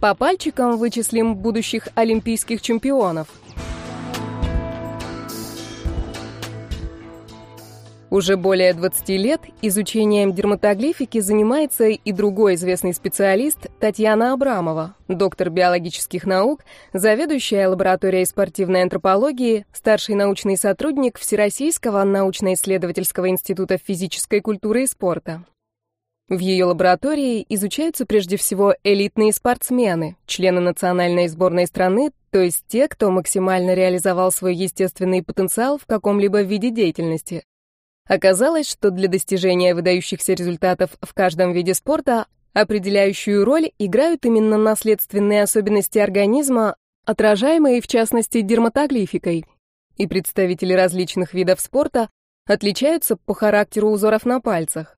По пальчикам вычислим будущих олимпийских чемпионов. Уже более 20 лет изучением дерматоглифики занимается и другой известный специалист Татьяна Абрамова, доктор биологических наук, заведующая лабораторией спортивной антропологии, старший научный сотрудник Всероссийского научно-исследовательского института физической культуры и спорта. В ее лаборатории изучаются прежде всего элитные спортсмены, члены национальной сборной страны, то есть те, кто максимально реализовал свой естественный потенциал в каком-либо виде деятельности. Оказалось, что для достижения выдающихся результатов в каждом виде спорта определяющую роль играют именно наследственные особенности организма, отражаемые в частности дерматоглификой. И представители различных видов спорта отличаются по характеру узоров на пальцах.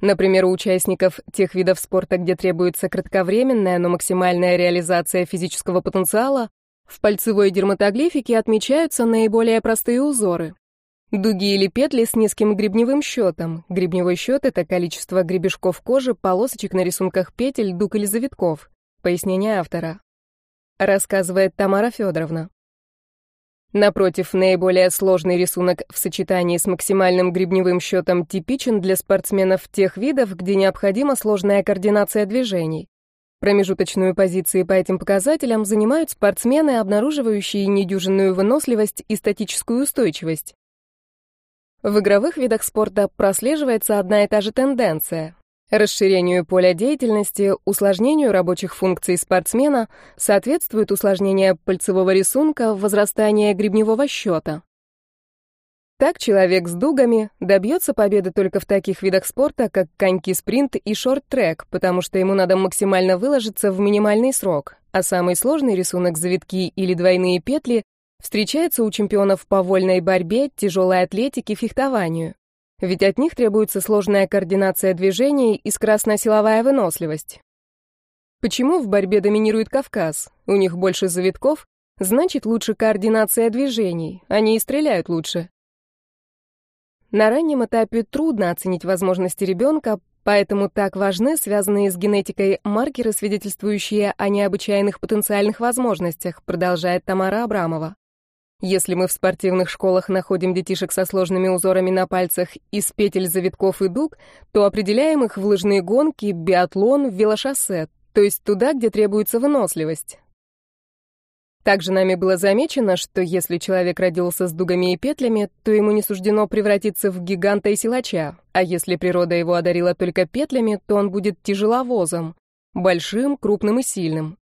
Например, у участников тех видов спорта, где требуется кратковременная, но максимальная реализация физического потенциала, в пальцевой дерматоглифике отмечаются наиболее простые узоры. Дуги или петли с низким гребневым счетом. Гребневой счет — это количество гребешков кожи, полосочек на рисунках петель, дуг или завитков. Пояснение автора. Рассказывает Тамара Федоровна. Напротив, наиболее сложный рисунок в сочетании с максимальным гребневым счетом типичен для спортсменов тех видов, где необходима сложная координация движений. Промежуточную позицию по этим показателям занимают спортсмены, обнаруживающие недюжинную выносливость и статическую устойчивость. В игровых видах спорта прослеживается одна и та же тенденция. Расширению поля деятельности, усложнению рабочих функций спортсмена соответствует усложнение пальцевого рисунка, возрастание гребневого счета. Так человек с дугами добьется победы только в таких видах спорта, как коньки-спринт и шорт-трек, потому что ему надо максимально выложиться в минимальный срок, а самый сложный рисунок завитки или двойные петли встречается у чемпионов по вольной борьбе, тяжелой атлетике, фехтованию ведь от них требуется сложная координация движений и скоростно-силовая выносливость. Почему в борьбе доминирует Кавказ? У них больше завитков, значит, лучше координация движений, они и стреляют лучше. На раннем этапе трудно оценить возможности ребенка, поэтому так важны связанные с генетикой маркеры, свидетельствующие о необычайных потенциальных возможностях, продолжает Тамара Абрамова. Если мы в спортивных школах находим детишек со сложными узорами на пальцах из петель завитков и дуг, то определяем их в лыжные гонки, биатлон, велошоссе, то есть туда, где требуется выносливость. Также нами было замечено, что если человек родился с дугами и петлями, то ему не суждено превратиться в гиганта и силача, а если природа его одарила только петлями, то он будет тяжеловозом, большим, крупным и сильным.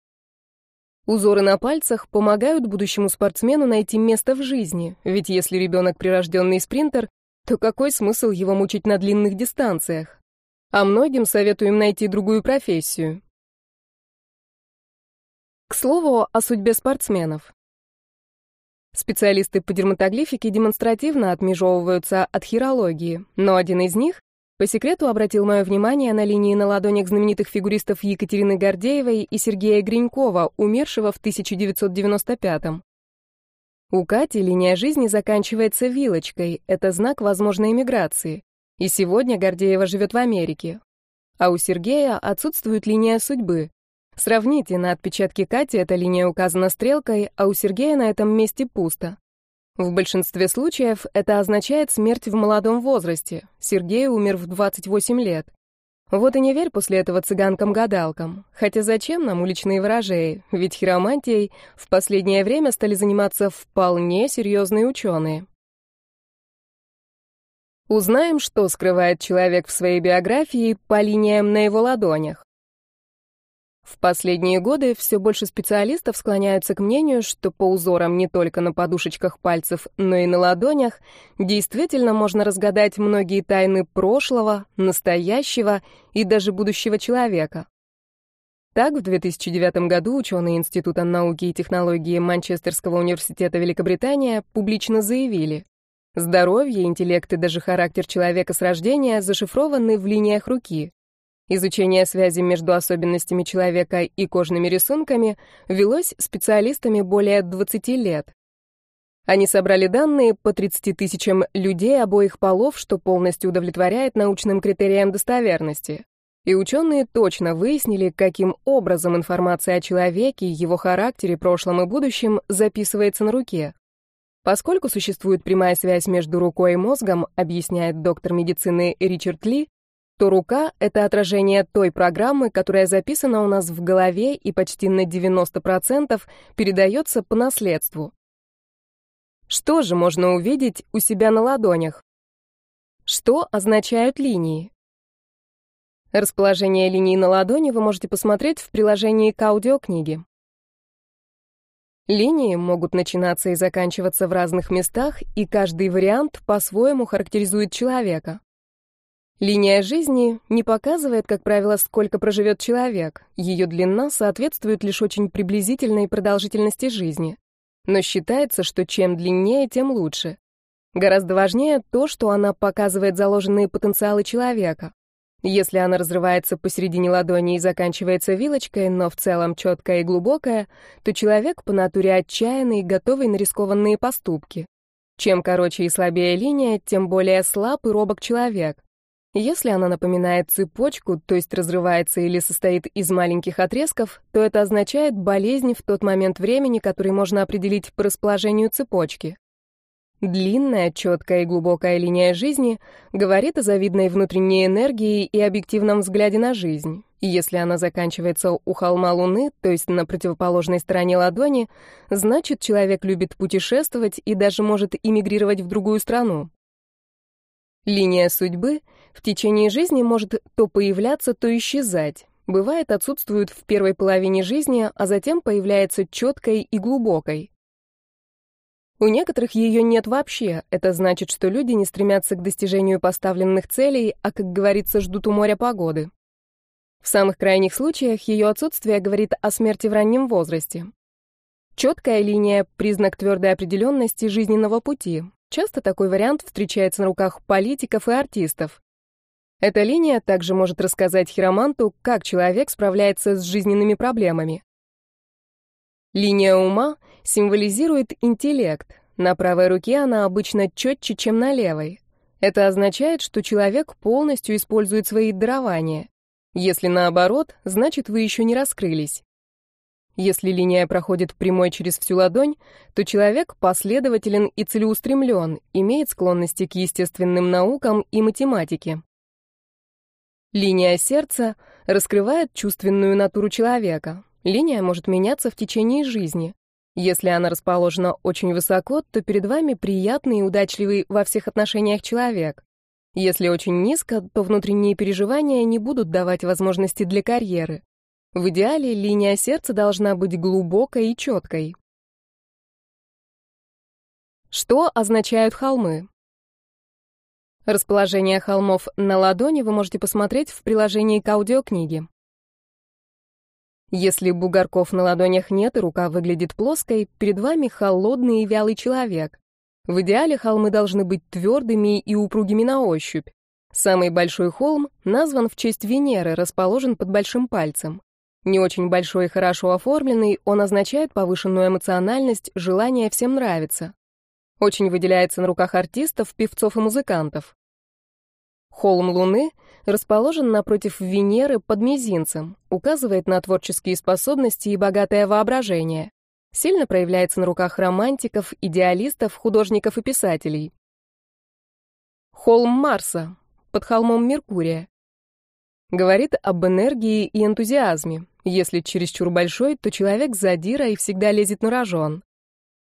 Узоры на пальцах помогают будущему спортсмену найти место в жизни, ведь если ребенок прирожденный спринтер, то какой смысл его мучить на длинных дистанциях? А многим советуем найти другую профессию. К слову о судьбе спортсменов. Специалисты по дерматоглифике демонстративно отмежевываются от хирологии, но один из них по секрету обратил мое внимание на линии на ладонях знаменитых фигуристов Екатерины Гордеевой и Сергея Гринькова, умершего в 1995-м. У Кати линия жизни заканчивается вилочкой, это знак возможной эмиграции. И сегодня Гордеева живет в Америке. А у Сергея отсутствует линия судьбы. Сравните, на отпечатке Кати эта линия указана стрелкой, а у Сергея на этом месте пусто. В большинстве случаев это означает смерть в молодом возрасте. Сергей умер в 28 лет. Вот и не верь после этого цыганкам-гадалкам. Хотя зачем нам уличные ворожеи? Ведь хиромантией в последнее время стали заниматься вполне серьезные ученые. Узнаем, что скрывает человек в своей биографии по линиям на его ладонях. В последние годы все больше специалистов склоняются к мнению, что по узорам не только на подушечках пальцев, но и на ладонях действительно можно разгадать многие тайны прошлого, настоящего и даже будущего человека. Так, в 2009 году ученые Института науки и технологии Манчестерского университета Великобритания публично заявили, здоровье, интеллект и даже характер человека с рождения зашифрованы в линиях руки. Изучение связи между особенностями человека и кожными рисунками велось специалистами более 20 лет. Они собрали данные по 30 тысячам людей обоих полов, что полностью удовлетворяет научным критериям достоверности. И ученые точно выяснили, каким образом информация о человеке, его характере, прошлом и будущем записывается на руке. Поскольку существует прямая связь между рукой и мозгом, объясняет доктор медицины Ричард Ли, то рука — это отражение той программы, которая записана у нас в голове и почти на 90% передается по наследству. Что же можно увидеть у себя на ладонях? Что означают линии? Расположение линий на ладони вы можете посмотреть в приложении к аудиокниге. Линии могут начинаться и заканчиваться в разных местах, и каждый вариант по-своему характеризует человека. Линия жизни не показывает, как правило, сколько проживет человек. Ее длина соответствует лишь очень приблизительной продолжительности жизни но считается, что чем длиннее, тем лучше. Гораздо важнее то, что она показывает заложенные потенциалы человека. Если она разрывается посередине ладони и заканчивается вилочкой, но в целом четкая и глубокая, то человек по натуре отчаянный готовый на рискованные поступки. Чем короче и слабее линия, тем более слаб и робок человек. Если она напоминает цепочку, то есть разрывается или состоит из маленьких отрезков, то это означает болезнь в тот момент времени, который можно определить по расположению цепочки. Длинная, четкая и глубокая линия жизни говорит о завидной внутренней энергии и объективном взгляде на жизнь. Если она заканчивается у холма Луны, то есть на противоположной стороне ладони, значит, человек любит путешествовать и даже может эмигрировать в другую страну. Линия судьбы в течение жизни может то появляться, то исчезать. Бывает, отсутствует в первой половине жизни, а затем появляется четкой и глубокой. У некоторых ее нет вообще. Это значит, что люди не стремятся к достижению поставленных целей, а, как говорится, ждут у моря погоды. В самых крайних случаях ее отсутствие говорит о смерти в раннем возрасте. Четкая линия — признак твердой определенности жизненного пути. Часто такой вариант встречается на руках политиков и артистов. Эта линия также может рассказать хироманту, как человек справляется с жизненными проблемами. Линия ума символизирует интеллект. На правой руке она обычно четче, чем на левой. Это означает, что человек полностью использует свои дарования. Если наоборот, значит, вы еще не раскрылись. Если линия проходит прямой через всю ладонь, то человек последователен и целеустремлен, имеет склонности к естественным наукам и математике. Линия сердца раскрывает чувственную натуру человека. Линия может меняться в течение жизни. Если она расположена очень высоко, то перед вами приятный и удачливый во всех отношениях человек. Если очень низко, то внутренние переживания не будут давать возможности для карьеры. В идеале линия сердца должна быть глубокой и четкой. Что означают холмы? Расположение холмов на ладони вы можете посмотреть в приложении к аудиокниге. Если бугорков на ладонях нет и рука выглядит плоской, перед вами холодный и вялый человек. В идеале холмы должны быть твердыми и упругими на ощупь. Самый большой холм назван в честь Венеры, расположен под большим пальцем. Не очень большой и хорошо оформленный, он означает повышенную эмоциональность, желание всем нравиться. Очень выделяется на руках артистов, певцов и музыкантов. Холм Луны расположен напротив Венеры под мизинцем, указывает на творческие способности и богатое воображение. Сильно проявляется на руках романтиков, идеалистов, художников и писателей. Холм Марса под холмом Меркурия Говорит об энергии и энтузиазме. Если чересчур большой, то человек задира и всегда лезет на рожон.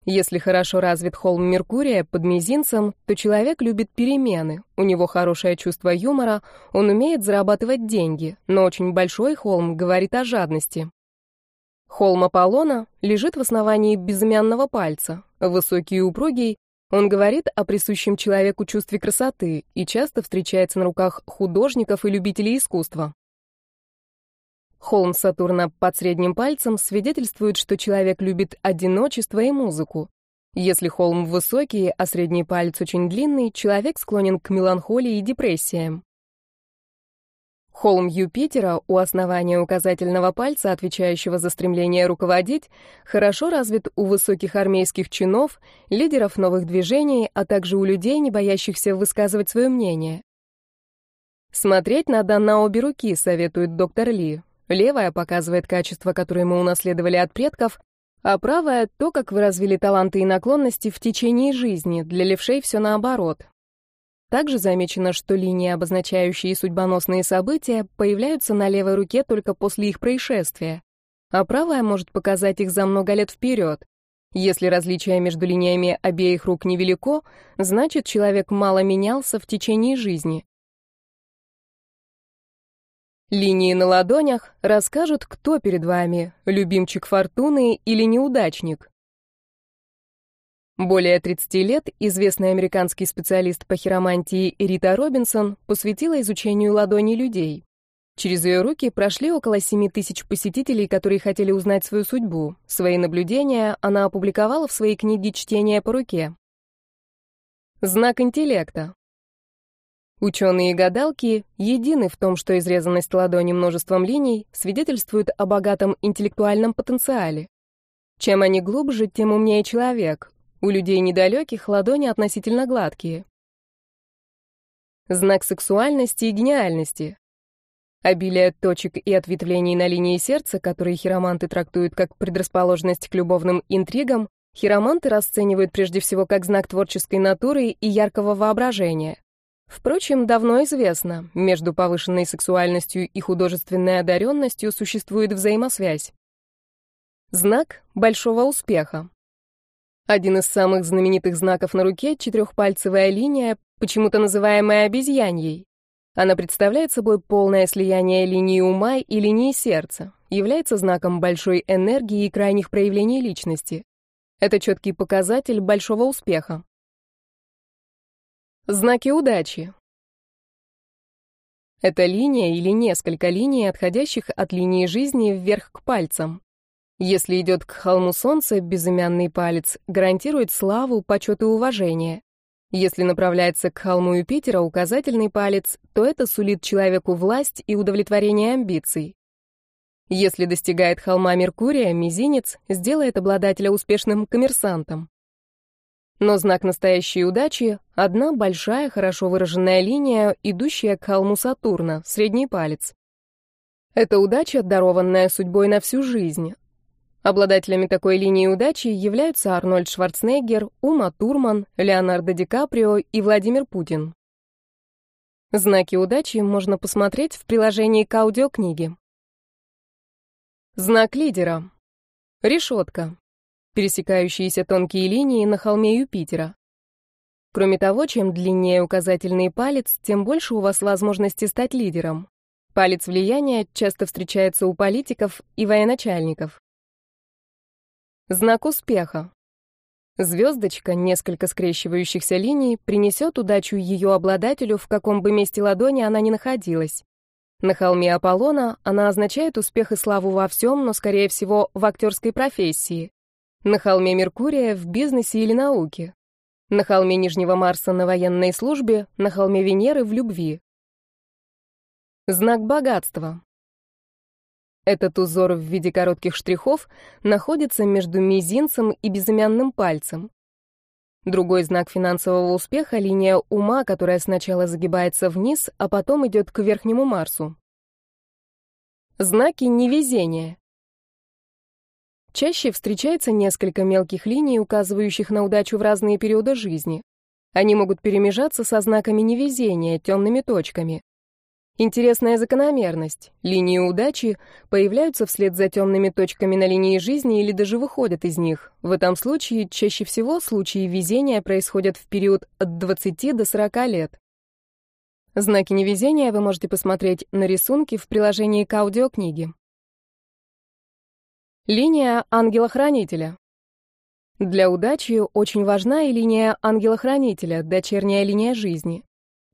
Если хорошо развит холм Меркурия под мизинцем, то человек любит перемены, у него хорошее чувство юмора, он умеет зарабатывать деньги, но очень большой холм говорит о жадности. Холм Аполлона лежит в основании безымянного пальца, высокий и упругий, он говорит о присущем человеку чувстве красоты и часто встречается на руках художников и любителей искусства. Холм Сатурна под средним пальцем свидетельствует, что человек любит одиночество и музыку. Если холм высокий, а средний палец очень длинный, человек склонен к меланхолии и депрессиям. Холм Юпитера у основания указательного пальца, отвечающего за стремление руководить, хорошо развит у высоких армейских чинов, лидеров новых движений, а также у людей, не боящихся высказывать свое мнение. Смотреть надо на обе руки, советует доктор Ли. Левая показывает качества, которые мы унаследовали от предков, а правая — то, как вы развили таланты и наклонности в течение жизни. Для левшей все наоборот. Также замечено, что линии, обозначающие судьбоносные события, появляются на левой руке только после их происшествия, а правая может показать их за много лет вперед. Если различие между линиями обеих рук невелико, значит, человек мало менялся в течение жизни. Линии на ладонях расскажут, кто перед вами, любимчик фортуны или неудачник. Более 30 лет известный американский специалист по хиромантии Рита Робинсон посвятила изучению ладоней людей. Через ее руки прошли около 7 тысяч посетителей, которые хотели узнать свою судьбу. Свои наблюдения она опубликовала в своей книге «Чтение по руке». Знак интеллекта. Ученые и гадалки едины в том, что изрезанность ладони множеством линий свидетельствует о богатом интеллектуальном потенциале. Чем они глубже, тем умнее человек. У людей недалеких ладони относительно гладкие. Знак сексуальности и гениальности. Обилие точек и ответвлений на линии сердца, которые хироманты трактуют как предрасположенность к любовным интригам, хироманты расценивают прежде всего как знак творческой натуры и яркого воображения. Впрочем, давно известно, между повышенной сексуальностью и художественной одаренностью существует взаимосвязь. Знак большого успеха. Один из самых знаменитых знаков на руке — четырехпальцевая линия, почему-то называемая обезьяньей. Она представляет собой полное слияние линии ума и линии сердца, является знаком большой энергии и крайних проявлений личности. Это четкий показатель большого успеха. Знаки удачи. Это линия или несколько линий, отходящих от линии жизни вверх к пальцам. Если идет к холму солнца, безымянный палец гарантирует славу, почет и уважение. Если направляется к холму Юпитера указательный палец, то это сулит человеку власть и удовлетворение амбиций. Если достигает холма Меркурия, мизинец сделает обладателя успешным коммерсантом. Но знак настоящей удачи — одна большая, хорошо выраженная линия, идущая к холму Сатурна, средний палец. Это удача, дарованная судьбой на всю жизнь. Обладателями такой линии удачи являются Арнольд Шварценеггер, Ума Турман, Леонардо Ди Каприо и Владимир Путин. Знаки удачи можно посмотреть в приложении к аудиокниге. Знак лидера. Решетка пересекающиеся тонкие линии на холме Юпитера. Кроме того, чем длиннее указательный палец, тем больше у вас возможности стать лидером. Палец влияния часто встречается у политиков и военачальников. Знак успеха. Звездочка, несколько скрещивающихся линий, принесет удачу ее обладателю, в каком бы месте ладони она ни находилась. На холме Аполлона она означает успех и славу во всем, но, скорее всего, в актерской профессии. На холме Меркурия в бизнесе или науке. На холме Нижнего Марса на военной службе, на холме Венеры в любви. Знак богатства. Этот узор в виде коротких штрихов находится между мизинцем и безымянным пальцем. Другой знак финансового успеха — линия ума, которая сначала загибается вниз, а потом идет к верхнему Марсу. Знаки невезения. Чаще встречается несколько мелких линий, указывающих на удачу в разные периоды жизни. Они могут перемежаться со знаками невезения, темными точками. Интересная закономерность. Линии удачи появляются вслед за темными точками на линии жизни или даже выходят из них. В этом случае чаще всего случаи везения происходят в период от 20 до 40 лет. Знаки невезения вы можете посмотреть на рисунке в приложении к аудиокниге. Линия ангела-хранителя. Для удачи очень важна и линия ангела-хранителя, дочерняя линия жизни.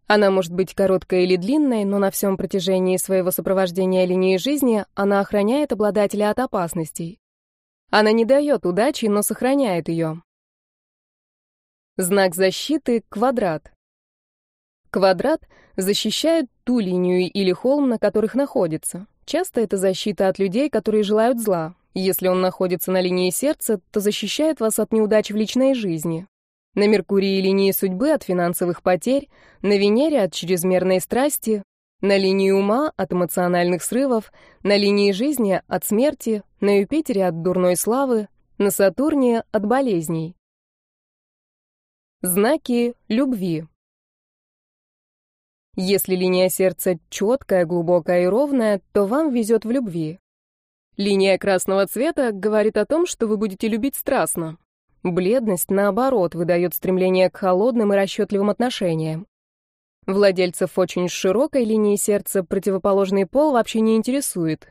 Она может быть короткой или длинной, но на всем протяжении своего сопровождения линии жизни она охраняет обладателя от опасностей. Она не дает удачи, но сохраняет ее. Знак защиты — квадрат. Квадрат защищает ту линию или холм, на которых находится. Часто это защита от людей, которые желают зла. Если он находится на линии сердца, то защищает вас от неудач в личной жизни. На Меркурии линии судьбы от финансовых потерь, на Венере от чрезмерной страсти, На линии ума от эмоциональных срывов, на линии жизни от смерти, на Юпитере от дурной славы, на Сатурне от болезней. Знаки любви. Если линия сердца четкая, глубокая и ровная, то вам везет в любви. Линия красного цвета говорит о том, что вы будете любить страстно. Бледность, наоборот, выдает стремление к холодным и расчетливым отношениям. Владельцев очень широкой линии сердца противоположный пол вообще не интересует.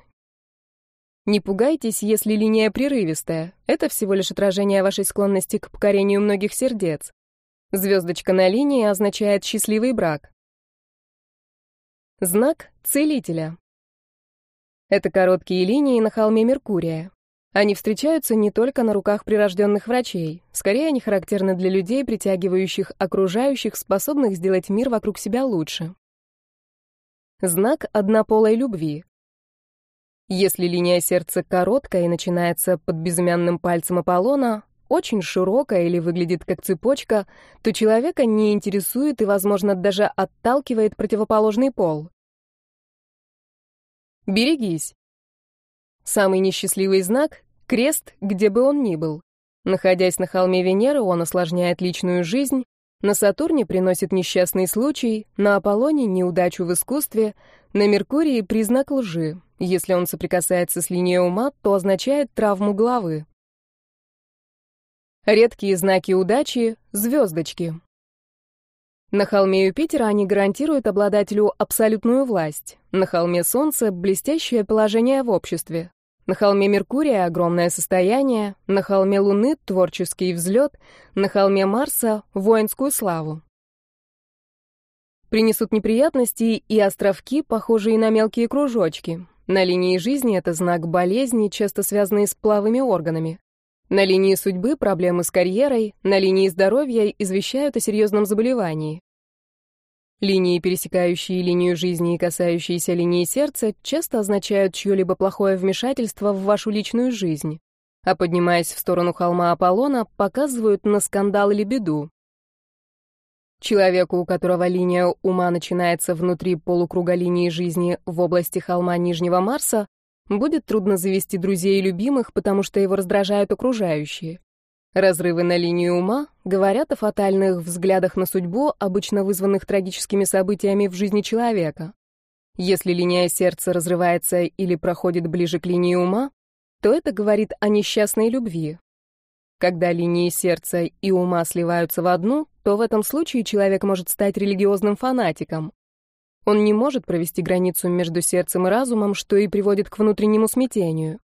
Не пугайтесь, если линия прерывистая. Это всего лишь отражение вашей склонности к покорению многих сердец. Звездочка на линии означает счастливый брак. Знак целителя. Это короткие линии на холме Меркурия. Они встречаются не только на руках прирожденных врачей. Скорее, они характерны для людей, притягивающих окружающих, способных сделать мир вокруг себя лучше. Знак однополой любви. Если линия сердца короткая и начинается под безымянным пальцем Аполлона, очень широкая или выглядит как цепочка, то человека не интересует и, возможно, даже отталкивает противоположный пол. Берегись. Самый несчастливый знак — крест, где бы он ни был. Находясь на холме Венеры, он осложняет личную жизнь, на Сатурне приносит несчастный случай, на Аполлоне — неудачу в искусстве, на Меркурии — признак лжи. Если он соприкасается с линией ума, то означает травму головы. Редкие знаки удачи — звездочки. На холме Юпитера они гарантируют обладателю абсолютную власть. На холме Солнца — блестящее положение в обществе. На холме Меркурия огромное состояние, на холме Луны творческий взлет, на холме Марса воинскую славу. Принесут неприятности и островки, похожие на мелкие кружочки. На линии жизни это знак болезни, часто связанные с плавыми органами. На линии судьбы проблемы с карьерой, на линии здоровья извещают о серьезном заболевании. Линии, пересекающие линию жизни и касающиеся линии сердца, часто означают чье-либо плохое вмешательство в вашу личную жизнь, а поднимаясь в сторону холма Аполлона, показывают на скандал или беду. Человеку, у которого линия ума начинается внутри полукруга линии жизни в области холма Нижнего Марса, будет трудно завести друзей и любимых, потому что его раздражают окружающие. Разрывы на линии ума говорят о фатальных взглядах на судьбу, обычно вызванных трагическими событиями в жизни человека. Если линия сердца разрывается или проходит ближе к линии ума, то это говорит о несчастной любви. Когда линии сердца и ума сливаются в одну, то в этом случае человек может стать религиозным фанатиком. Он не может провести границу между сердцем и разумом, что и приводит к внутреннему смятению.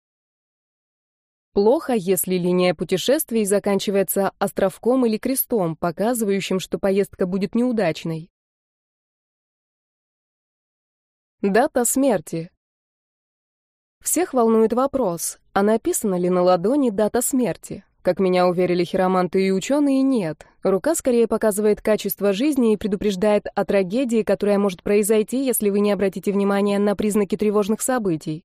Плохо, если линия путешествий заканчивается островком или крестом, показывающим, что поездка будет неудачной. Дата смерти. Всех волнует вопрос, а написана ли на ладони дата смерти? Как меня уверили хироманты и ученые, нет. Рука скорее показывает качество жизни и предупреждает о трагедии, которая может произойти, если вы не обратите внимания на признаки тревожных событий.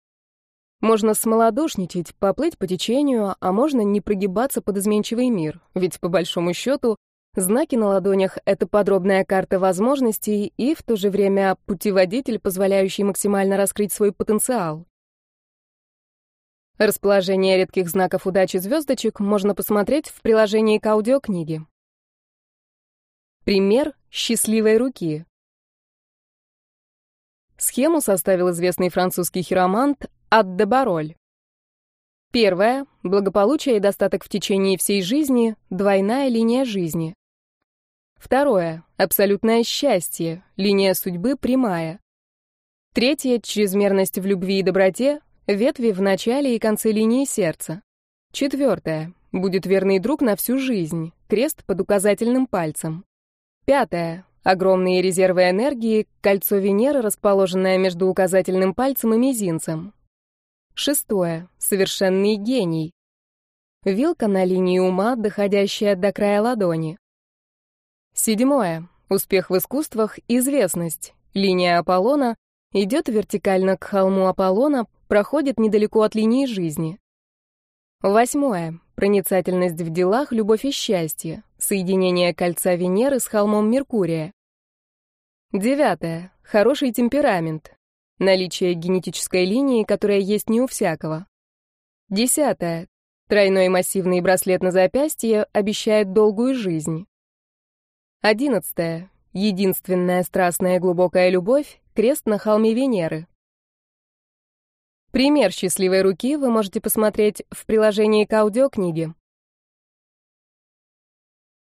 Можно смолодушничать, поплыть по течению, а можно не прогибаться под изменчивый мир, ведь, по большому счету, знаки на ладонях — это подробная карта возможностей и, в то же время, путеводитель, позволяющий максимально раскрыть свой потенциал. Расположение редких знаков удачи звездочек можно посмотреть в приложении к аудиокниге. Пример счастливой руки. Схему составил известный французский хиромант Адде Бароль. Первое. Благополучие и достаток в течение всей жизни. Двойная линия жизни. Второе. Абсолютное счастье. Линия судьбы прямая. Третье. Чрезмерность в любви и доброте. Ветви в начале и конце линии сердца. Четвертое. Будет верный друг на всю жизнь. Крест под указательным пальцем. Пятое. Огромные резервы энергии, кольцо Венеры, расположенное между указательным пальцем и мизинцем. Шестое. Совершенный гений. Вилка на линии ума, доходящая до края ладони. Седьмое. Успех в искусствах, известность. Линия Аполлона идет вертикально к холму Аполлона, проходит недалеко от линии жизни. Восьмое. Проницательность в делах, любовь и счастье. Соединение кольца Венеры с холмом Меркурия. Девятое. Хороший темперамент. Наличие генетической линии, которая есть не у всякого. Десятое. Тройной массивный браслет на запястье обещает долгую жизнь. Одиннадцатое. Единственная страстная глубокая любовь — крест на холме Венеры. Пример счастливой руки вы можете посмотреть в приложении к аудиокниге.